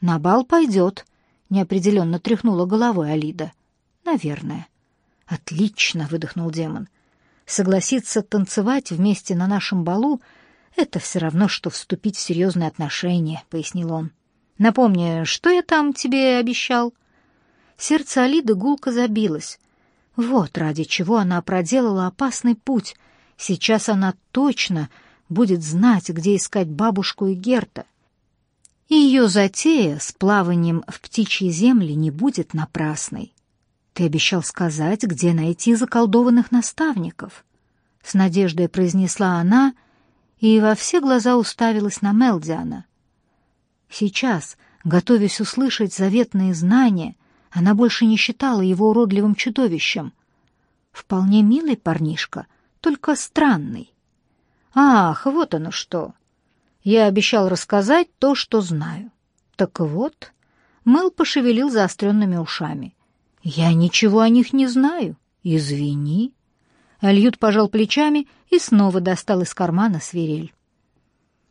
«На бал пойдет», — неопределенно тряхнула головой Алида. «Наверное». «Отлично», — выдохнул демон. «Согласиться танцевать вместе на нашем балу — это все равно, что вступить в серьезные отношения», — пояснил он. «Напомни, что я там тебе обещал?» Сердце Алиды гулко забилось. Вот ради чего она проделала опасный путь. Сейчас она точно будет знать, где искать бабушку и Герта. И ее затея с плаванием в птичьи земли не будет напрасной. Ты обещал сказать, где найти заколдованных наставников. С надеждой произнесла она и во все глаза уставилась на Мелдиана. Сейчас, готовясь услышать заветные знания, она больше не считала его уродливым чудовищем. Вполне милый парнишка, только странный. Ах, вот оно что. Я обещал рассказать то, что знаю. Так вот, Мэл пошевелил заостренными ушами. Я ничего о них не знаю. Извини. Альют пожал плечами и снова достал из кармана свирель.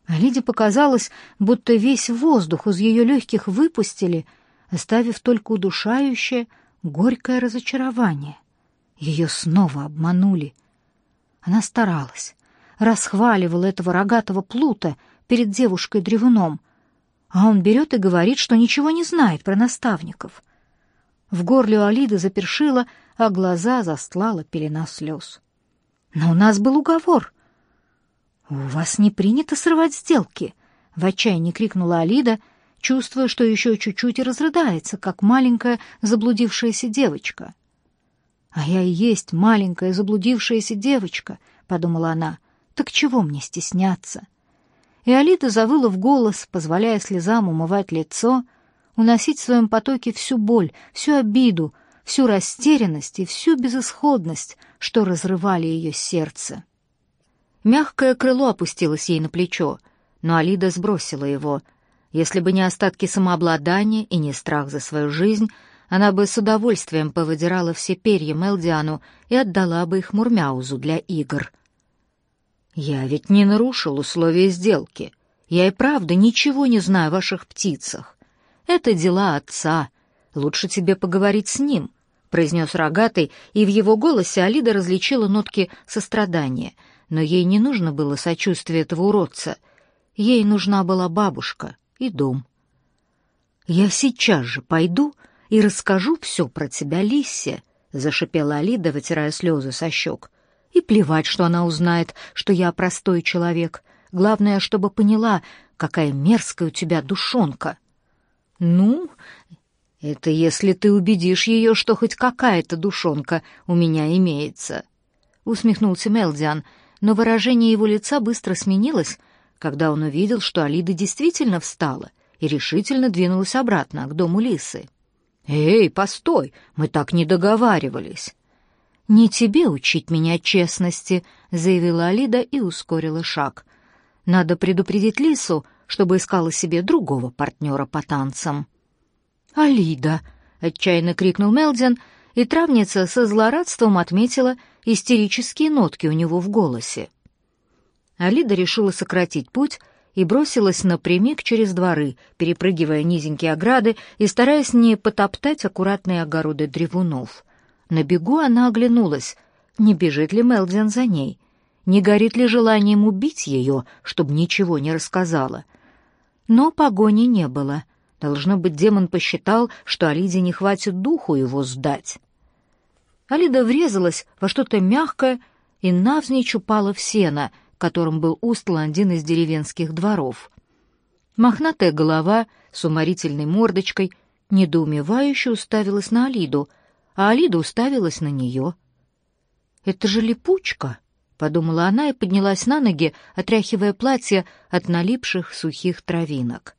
Лиде показалось, будто весь воздух из ее легких выпустили — оставив только удушающее, горькое разочарование. Ее снова обманули. Она старалась, расхваливала этого рогатого плута перед девушкой-древуном, а он берет и говорит, что ничего не знает про наставников. В горле у Алиды запершило, а глаза застлала пелена слез. «Но у нас был уговор». «У вас не принято срывать сделки», — в отчаянии крикнула Алида — чувствуя, что еще чуть-чуть и разрыдается, как маленькая заблудившаяся девочка. «А я и есть маленькая заблудившаяся девочка», — подумала она. «Так чего мне стесняться?» И Алида завыла в голос, позволяя слезам умывать лицо, уносить в своем потоке всю боль, всю обиду, всю растерянность и всю безысходность, что разрывали ее сердце. Мягкое крыло опустилось ей на плечо, но Алида сбросила его — если бы не остатки самообладания и не страх за свою жизнь, она бы с удовольствием повыдирала все перья Мелдиану и отдала бы их Мурмяузу для игр. «Я ведь не нарушил условия сделки. Я и правда ничего не знаю о ваших птицах. Это дела отца. Лучше тебе поговорить с ним», — произнес рогатый, и в его голосе Алида различила нотки сострадания. Но ей не нужно было сочувствие этого уродца. Ей нужна была бабушка и дом. «Я сейчас же пойду и расскажу все про тебя Лиссе», — зашипела Алида, вытирая слезы со щек. «И плевать, что она узнает, что я простой человек. Главное, чтобы поняла, какая мерзкая у тебя душонка». «Ну, это если ты убедишь ее, что хоть какая-то душонка у меня имеется», — усмехнулся Мелдиан, но выражение его лица быстро сменилось, когда он увидел, что Алида действительно встала и решительно двинулась обратно к дому Лисы. «Эй, постой, мы так не договаривались!» «Не тебе учить меня честности», — заявила Алида и ускорила шаг. «Надо предупредить Лису, чтобы искала себе другого партнера по танцам». «Алида!» — отчаянно крикнул Мелдин, и травница со злорадством отметила истерические нотки у него в голосе. Алида решила сократить путь и бросилась напрямик через дворы, перепрыгивая низенькие ограды и стараясь не потоптать аккуратные огороды древунов. На бегу она оглянулась, не бежит ли Мелдин за ней, не горит ли желанием убить ее, чтобы ничего не рассказала. Но погони не было. Должно быть, демон посчитал, что Алиде не хватит духу его сдать. Алида врезалась во что-то мягкое и навзничь упала в сено — которым был устлан один из деревенских дворов. Мохнатая голова с уморительной мордочкой недоумевающе уставилась на Алиду, а Алида уставилась на нее. «Это же липучка!» — подумала она и поднялась на ноги, отряхивая платье от налипших сухих травинок.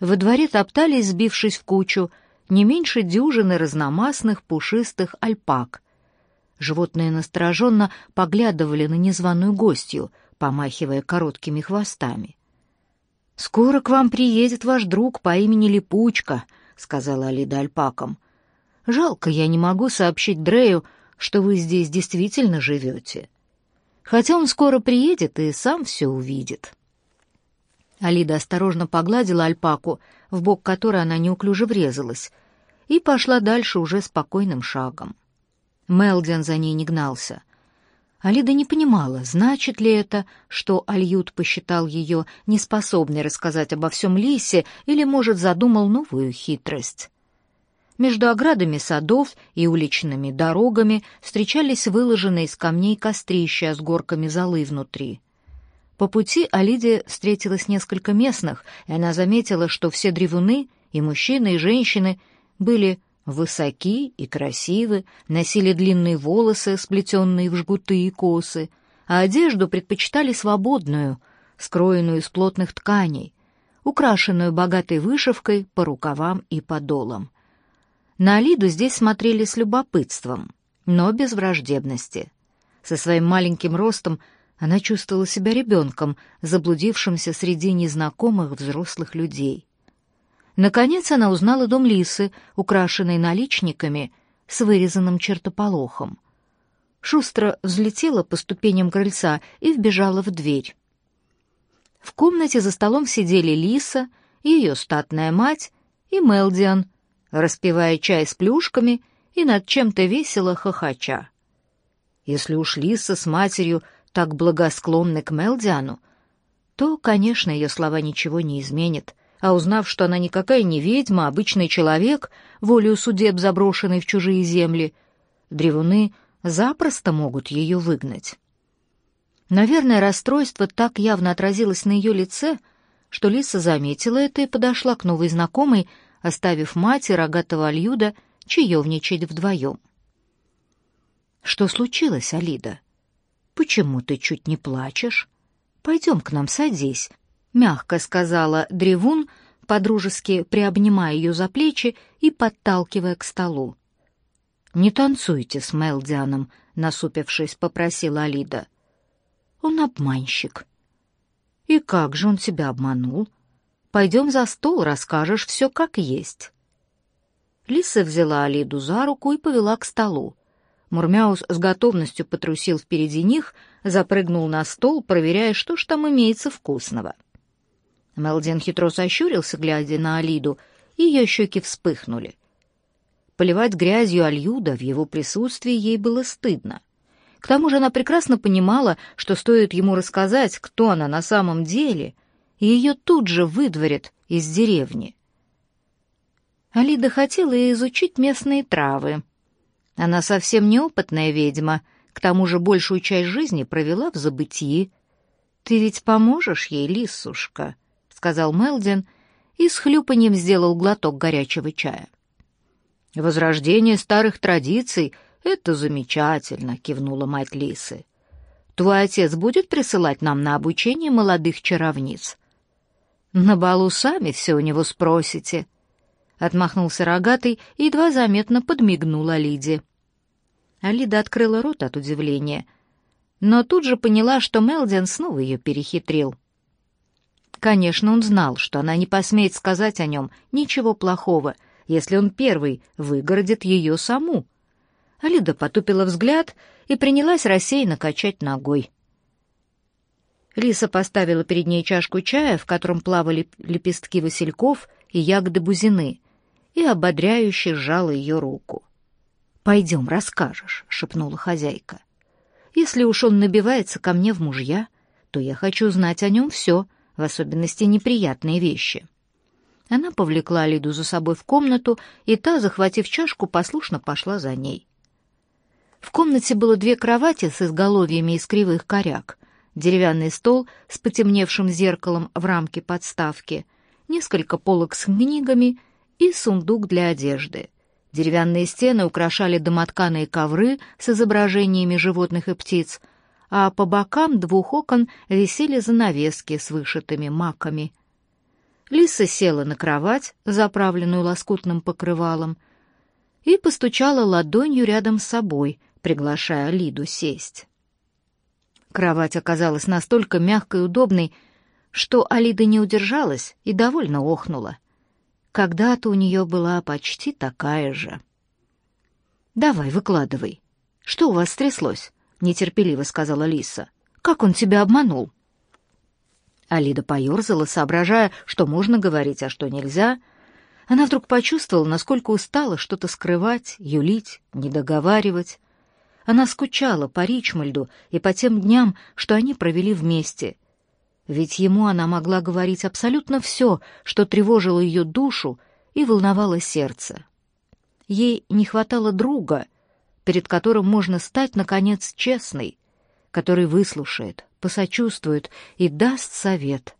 Во дворе топтались, сбившись в кучу, не меньше дюжины разномастных пушистых альпак, Животные настороженно поглядывали на незваную гостью, помахивая короткими хвостами. «Скоро к вам приедет ваш друг по имени Липучка», — сказала Алида альпакам. «Жалко, я не могу сообщить Дрею, что вы здесь действительно живете. Хотя он скоро приедет и сам все увидит». Алида осторожно погладила альпаку, в бок которой она неуклюже врезалась, и пошла дальше уже спокойным шагом. Мелдин за ней не гнался. Алида не понимала, значит ли это, что Альют посчитал ее неспособной рассказать обо всем Лисе или, может, задумал новую хитрость. Между оградами садов и уличными дорогами встречались выложенные из камней кострища с горками золы внутри. По пути Алиде встретилось несколько местных, и она заметила, что все древуны, и мужчины, и женщины, были высоки и красивы, носили длинные волосы, сплетенные в жгуты и косы, а одежду предпочитали свободную, скроенную из плотных тканей, украшенную богатой вышивкой по рукавам и подолам. На Алиду здесь смотрели с любопытством, но без враждебности. Со своим маленьким ростом она чувствовала себя ребенком, заблудившимся среди незнакомых взрослых людей. Наконец она узнала дом Лисы, украшенный наличниками с вырезанным чертополохом. Шустро взлетела по ступеням крыльца и вбежала в дверь. В комнате за столом сидели Лиса, ее статная мать и Мелдиан, распивая чай с плюшками и над чем-то весело хохоча. Если уж Лиса с матерью так благосклонны к Мелдиану, то, конечно, ее слова ничего не изменят, а узнав, что она никакая не ведьма, а обычный человек, волею судеб заброшенный в чужие земли, древуны запросто могут ее выгнать. Наверное, расстройство так явно отразилось на ее лице, что Лиса заметила это и подошла к новой знакомой, оставив мать и рогатого Альюда чаевничать вдвоем. «Что случилось, Алида? Почему ты чуть не плачешь? Пойдем к нам, садись», — мягко сказала Древун, подружески приобнимая ее за плечи и подталкивая к столу. «Не танцуйте с Мелдианом», — насупившись, попросила Алида. «Он обманщик». «И как же он тебя обманул?» Пойдем за стол, расскажешь все как есть». Лиса взяла Алиду за руку и повела к столу. Мурмяус с готовностью потрусил впереди них, запрыгнул на стол, проверяя, что ж там имеется вкусного. Мелдин хитро сощурился, глядя на Алиду, и ее щеки вспыхнули. Поливать грязью Альюда в его присутствии ей было стыдно. К тому же она прекрасно понимала, что стоит ему рассказать, кто она на самом деле, и ее тут же выдворят из деревни. Алида хотела изучить местные травы. Она совсем неопытная ведьма, к тому же большую часть жизни провела в забытии. «Ты ведь поможешь ей, лисушка?» — сказал Мелдин и с хлюпаньем сделал глоток горячего чая. «Возрождение старых традиций — это замечательно», — кивнула мать Лисы. «Твой отец будет присылать нам на обучение молодых чаровниц?» На балу сами все у него спросите. Отмахнулся рогатый и едва заметно подмигнул Алиде. Алида открыла рот от удивления, но тут же поняла, что Мелдин снова ее перехитрил. Конечно, он знал, что она не посмеет сказать о нем ничего плохого, если он первый выгородит ее саму. Алида потупила взгляд и принялась рассеянно качать ногой. Лиса поставила перед ней чашку чая, в котором плавали лепестки васильков и ягоды бузины, и ободряюще сжала ее руку. «Пойдем, расскажешь», — шепнула хозяйка. «Если уж он набивается ко мне в мужья, то я хочу знать о нем все, в особенности неприятные вещи». Она повлекла Лиду за собой в комнату, и та, захватив чашку, послушно пошла за ней. В комнате было две кровати с изголовьями из кривых коряк, деревянный стол с потемневшим зеркалом в рамке подставки, несколько полок с книгами и сундук для одежды. Деревянные стены украшали домотканые ковры с изображениями животных и птиц, а по бокам двух окон висели занавески с вышитыми маками. Лиса села на кровать, заправленную лоскутным покрывалом, и постучала ладонью рядом с собой, приглашая Лиду сесть. Кровать оказалась настолько мягкой и удобной, что Алида не удержалась и довольно охнула. Когда-то у нее была почти такая же. «Давай, выкладывай. Что у вас стряслось?» — нетерпеливо сказала Лиса. «Как он тебя обманул?» Алида поерзала, соображая, что можно говорить, а что нельзя. Она вдруг почувствовала, насколько устала что-то скрывать, юлить, недоговаривать. Она скучала по Ричмальду и по тем дням, что они провели вместе. Ведь ему она могла говорить абсолютно все, что тревожило ее душу и волновало сердце. Ей не хватало друга, перед которым можно стать, наконец, честной, который выслушает, посочувствует и даст совет.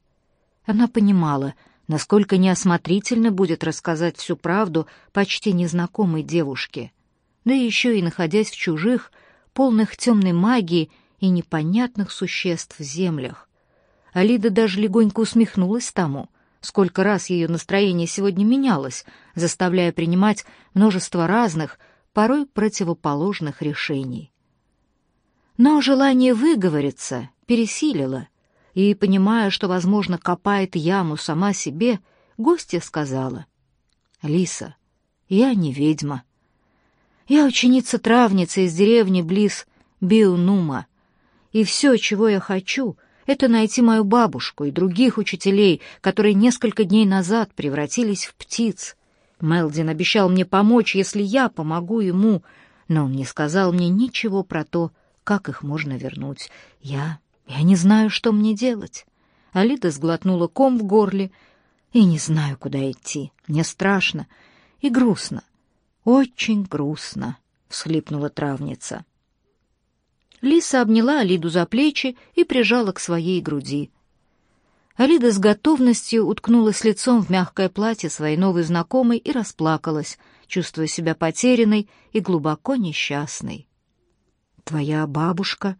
Она понимала, насколько неосмотрительно будет рассказать всю правду почти незнакомой девушке, да еще и находясь в чужих, полных темной магии и непонятных существ землях. Алида даже легонько усмехнулась тому, сколько раз ее настроение сегодня менялось, заставляя принимать множество разных, порой противоположных решений. Но желание выговориться пересилило, и, понимая, что, возможно, копает яму сама себе, гостья сказала, «Лиса, я не ведьма. Я ученица-травница из деревни близ Биунума, и все, чего я хочу, это найти мою бабушку и других учителей, которые несколько дней назад превратились в птиц. Мелдин обещал мне помочь, если я помогу ему, но он не сказал мне ничего про то, как их можно вернуть. Я... я не знаю, что мне делать. Алида сглотнула ком в горле и не знаю, куда идти. Мне страшно и грустно. Очень грустно, — всхлипнула травница. Лиса обняла Алиду за плечи и прижала к своей груди. Алида с готовностью уткнулась лицом в мягкое платье своей новой знакомой и расплакалась, чувствуя себя потерянной и глубоко несчастной. «Твоя бабушка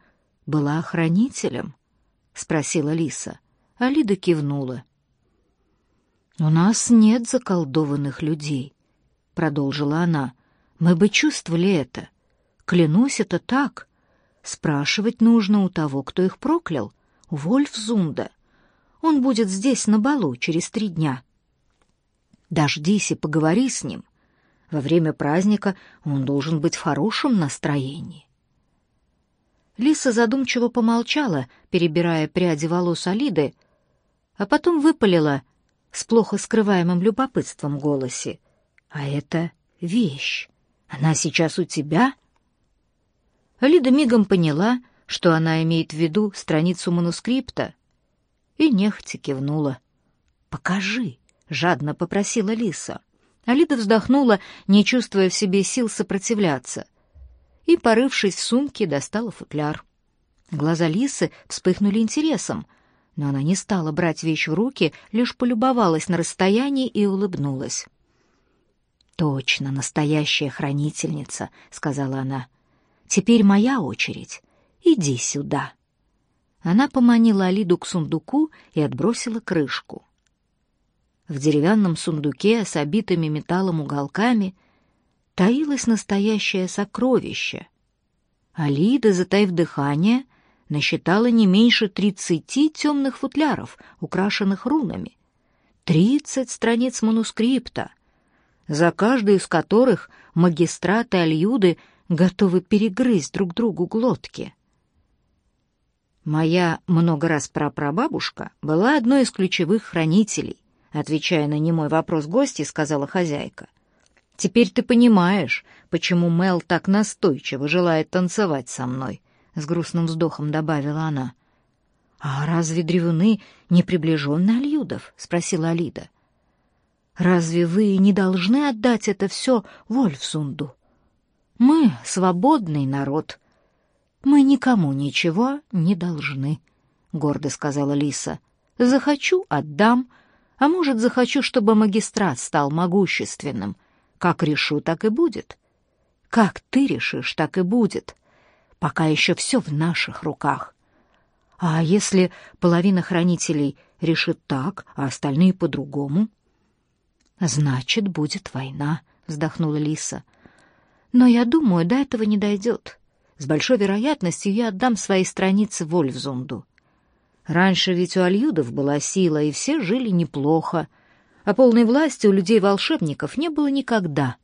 была хранителем?» — спросила Лиса. Алида кивнула. «У нас нет заколдованных людей», — продолжила она. «Мы бы чувствовали это. Клянусь, это так. Спрашивать нужно у того, кто их проклял, у Вольфзунда. Он будет здесь на балу через три дня. Дождись и поговори с ним. Во время праздника он должен быть в хорошем настроении. Лиса задумчиво помолчала, перебирая пряди волос Алиды, а потом выпалила с плохо скрываемым любопытством голосе. «А это вещь. Она сейчас у тебя?» Лида мигом поняла, что она имеет в виду страницу манускрипта, и нехотя кивнула. «Покажи», — жадно попросила Лиса. Алида вздохнула, не чувствуя в себе сил сопротивляться, и, порывшись в сумке, достала футляр. Глаза Лисы вспыхнули интересом, но она не стала брать вещь в руки, лишь полюбовалась на расстоянии и улыбнулась. «Точно, настоящая хранительница», — сказала она. Теперь моя очередь. Иди сюда. Она поманила Алиду к сундуку и отбросила крышку. В деревянном сундуке с обитыми металлом уголками таилось настоящее сокровище. Алида, затаив дыхание, насчитала не меньше тридцати темных футляров, украшенных рунами. Тридцать страниц манускрипта, за каждую из которых магистраты Альюды готовы перегрызть друг другу глотки. Моя много раз прапрабабушка была одной из ключевых хранителей, отвечая на немой вопрос гостя, сказала хозяйка. Теперь ты понимаешь, почему Мел так настойчиво желает танцевать со мной, с грустным вздохом добавила она. А разве древуны не приближенные Альюдов? спросила Алида. Разве вы не должны отдать это все Вольфсунду? Мы свободный народ. Мы никому ничего не должны, гордо сказала Лиса. Захочу отдам, а может, захочу, чтобы магистрат стал могущественным. Как решу, так и будет. Как ты решишь, так и будет. Пока еще все в наших руках. А если половина хранителей решит так, а остальные по-другому? Значит, будет война, вздохнула Лиса. Но я думаю, до этого не дойдет. С большой вероятностью я отдам свои страницы Вольфзунду. Раньше ведь у альюдов была сила, и все жили неплохо, а полной власти у людей-волшебников не было никогда.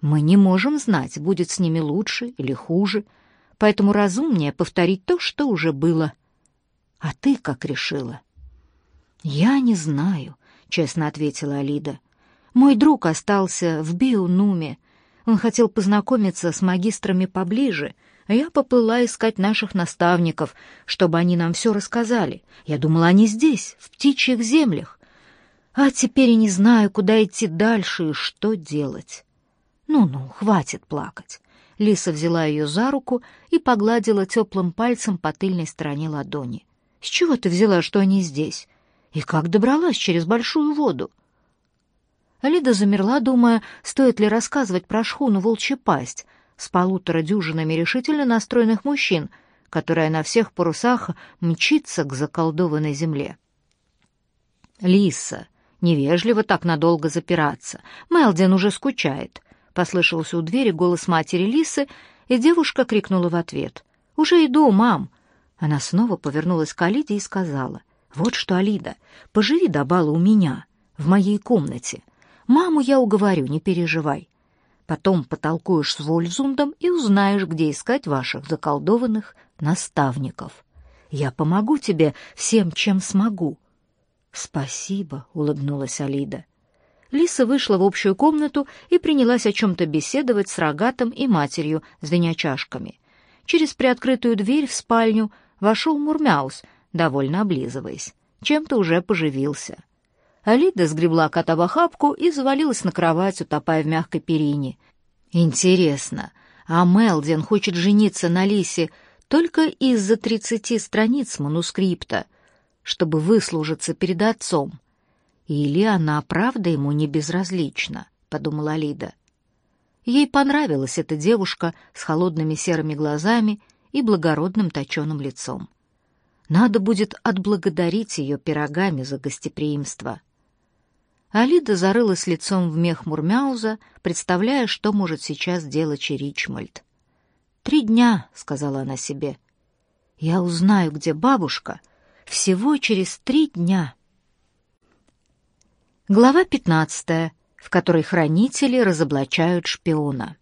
Мы не можем знать, будет с ними лучше или хуже, поэтому разумнее повторить то, что уже было. А ты как решила? «Я не знаю», — честно ответила Алида. «Мой друг остался в Биунуме. Он хотел познакомиться с магистрами поближе, а я поплыла искать наших наставников, чтобы они нам все рассказали. Я думала, они здесь, в птичьих землях. А теперь и не знаю, куда идти дальше и что делать. Ну-ну, хватит плакать. Лиса взяла ее за руку и погладила теплым пальцем по тыльной стороне ладони. «С чего ты взяла, что они здесь? И как добралась через большую воду?» Лида замерла, думая, стоит ли рассказывать про шхуну «Волчья пасть» с полутора дюжинами решительно настроенных мужчин, которая на всех парусах мчится к заколдованной земле. «Лиса, невежливо так надолго запираться. Мелдин уже скучает», — послышался у двери голос матери Лисы, и девушка крикнула в ответ. «Уже иду, мам!» Она снова повернулась к Алиде и сказала. «Вот что, Алида, поживи до бала у меня, в моей комнате. Маму я уговорю, не переживай. Потом потолкуешь с Вольфзундом и узнаешь, где искать ваших заколдованных наставников. Я помогу тебе всем, чем смогу». «Спасибо», — улыбнулась Алида. Лиса вышла в общую комнату и принялась о чем-то беседовать с рогатом и матерью, звеня чашками. Через приоткрытую дверь в спальню вошел Мурмяус, довольно облизываясь. Чем-то уже поживился. Алида сгребла кота в охапку и завалилась на кровать, утопая в мягкой перине. «Интересно, а Мелдин хочет жениться на Лисе только из-за тридцати страниц манускрипта, чтобы выслужиться перед отцом? Или она правда ему не безразлична?» — подумала Алида. Ей понравилась эта девушка с холодными серыми глазами и благородным точеным лицом. Надо будет отблагодарить ее пирогами за гостеприимство. Алида зарылась лицом в мех Мурмяуза, представляя, что может сейчас делать Ричмольд. «Три дня», — сказала она себе. «Я узнаю, где бабушка, всего через три дня». Глава пятнадцатая, в которой хранители разоблачают шпиона.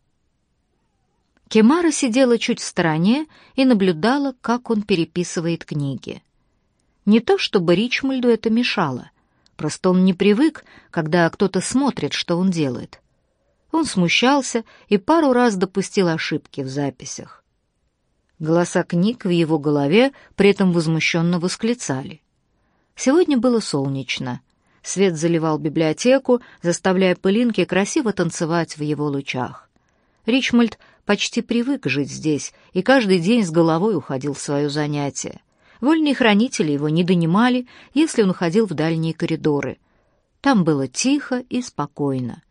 Кемара сидела чуть в стороне и наблюдала, как он переписывает книги. Не то чтобы Ричмольду это мешало — Просто он не привык, когда кто-то смотрит, что он делает. Он смущался и пару раз допустил ошибки в записях. Голоса книг в его голове при этом возмущенно восклицали. Сегодня было солнечно. Свет заливал библиотеку, заставляя пылинки красиво танцевать в его лучах. Ричмольд почти привык жить здесь и каждый день с головой уходил в свое занятие. Вольные хранители его не донимали, если он ходил в дальние коридоры. Там было тихо и спокойно.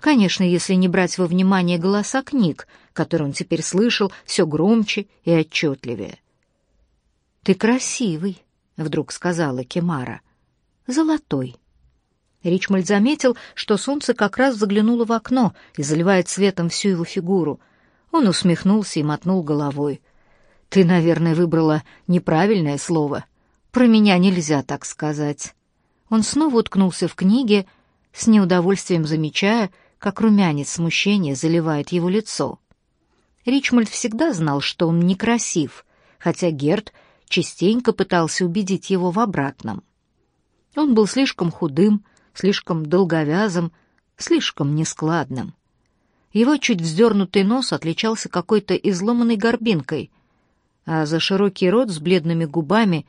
Конечно, если не брать во внимание голоса книг, которые он теперь слышал все громче и отчетливее. «Ты красивый», — вдруг сказала Кемара. «Золотой». Ричмольд заметил, что солнце как раз заглянуло в окно и заливает светом всю его фигуру. Он усмехнулся и мотнул головой. Ты, наверное, выбрала неправильное слово. Про меня нельзя так сказать. Он снова уткнулся в книге, с неудовольствием замечая, как румянец смущения заливает его лицо. Ричмольд всегда знал, что он некрасив, хотя Герт частенько пытался убедить его в обратном. Он был слишком худым, слишком долговязым, слишком нескладным. Его чуть вздернутый нос отличался какой-то изломанной горбинкой, а за широкий рот с бледными губами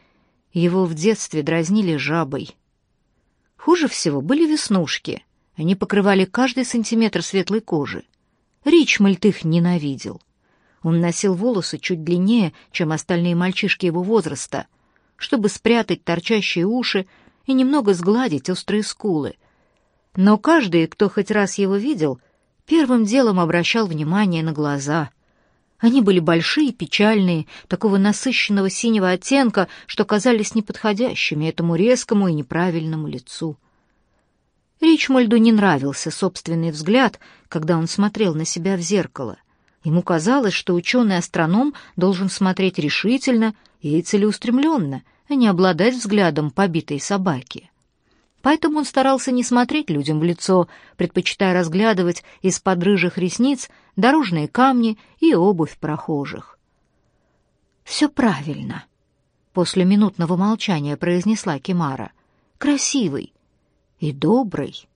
его в детстве дразнили жабой. Хуже всего были веснушки. Они покрывали каждый сантиметр светлой кожи. Ричмольд их ненавидел. Он носил волосы чуть длиннее, чем остальные мальчишки его возраста, чтобы спрятать торчащие уши и немного сгладить острые скулы. Но каждый, кто хоть раз его видел, первым делом обращал внимание на глаза — они были большие, печальные, такого насыщенного синего оттенка, что казались неподходящими этому резкому и неправильному лицу. Ричмольду не нравился собственный взгляд, когда он смотрел на себя в зеркало. Ему казалось, что ученый-астроном должен смотреть решительно и целеустремленно, а не обладать взглядом побитой собаки. Поэтому он старался не смотреть людям в лицо, предпочитая разглядывать из-под рыжих ресниц дорожные камни и обувь прохожих. «Все правильно», — после минутного молчания произнесла Кимара. красивый и добрый.